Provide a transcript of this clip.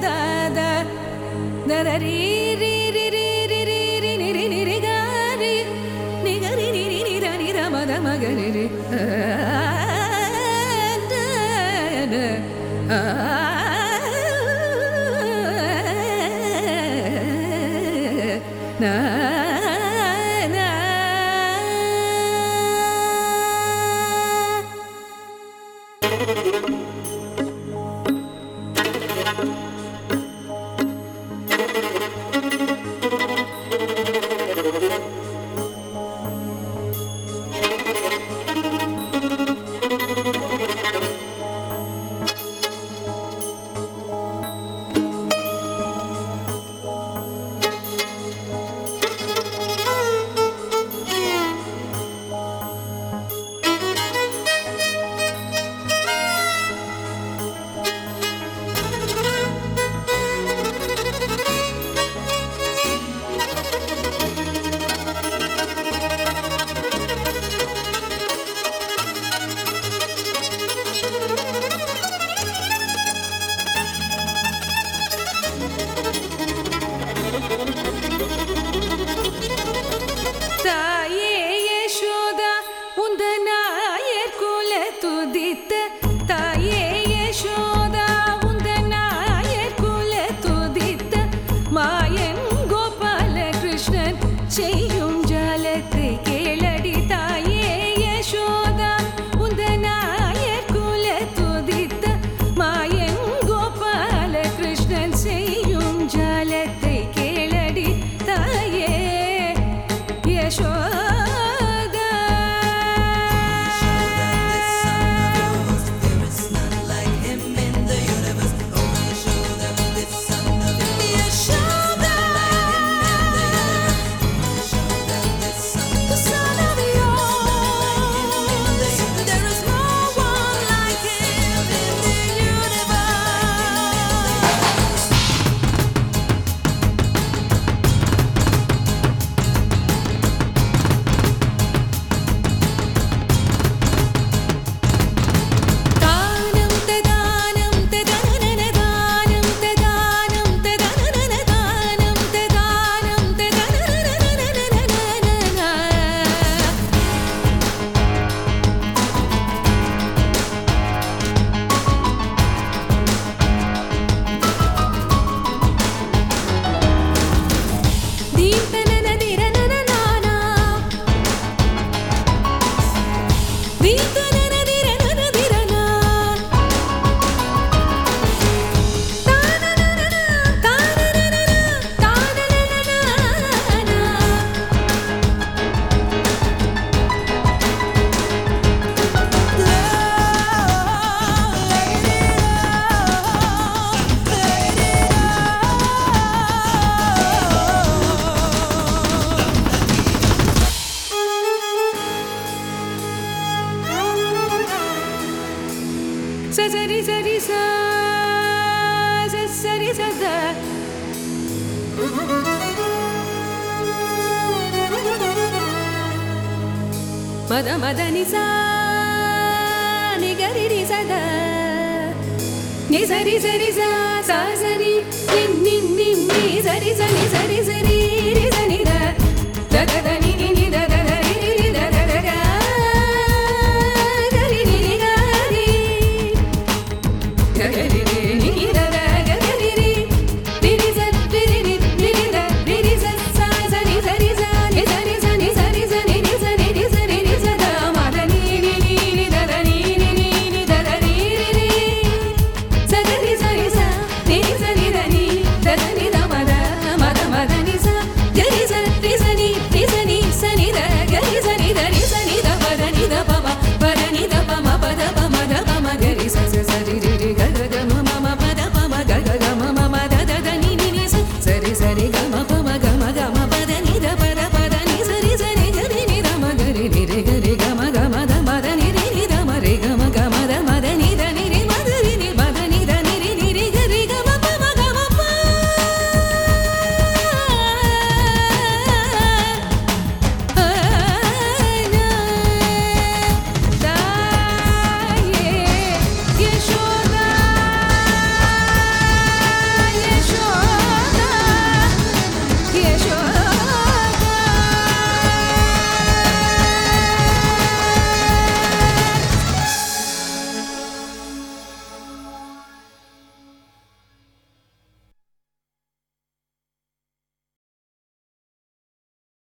da da da da na na. காலத்து Dime says it said he said that Mada mada ni sa ni gari ni sa da ni sa ni sa ni sa sa sa ni ni ni ni ni sa ni sa ni sa ni sa ni ni sa ni